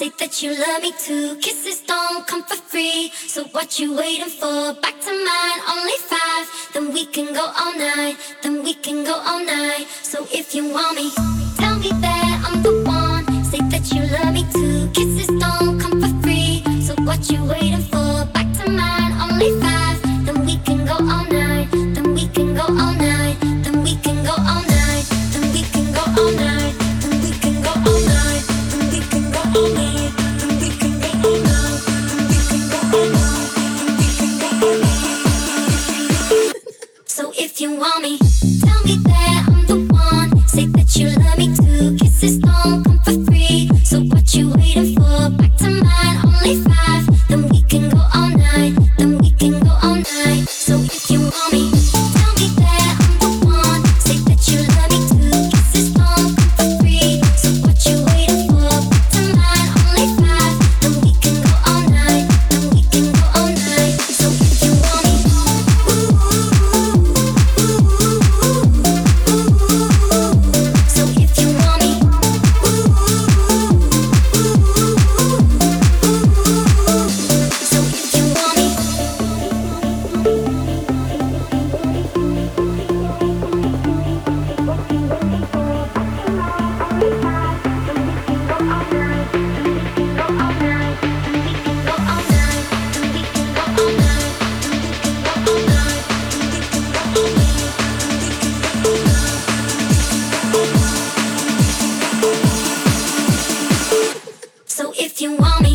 say that you love me too. Kisses don't come for free, so what you waiting for? Back to mine, only five. Then we can go all night. Then we can go all night. So if you want me, tell me that So if you want me, tell me that I'm the one. Say that you love me too. Kisses don't come for free. So what you waiting for? Back to mine, only five. Then we can go all night. Then we can go all night. You want me.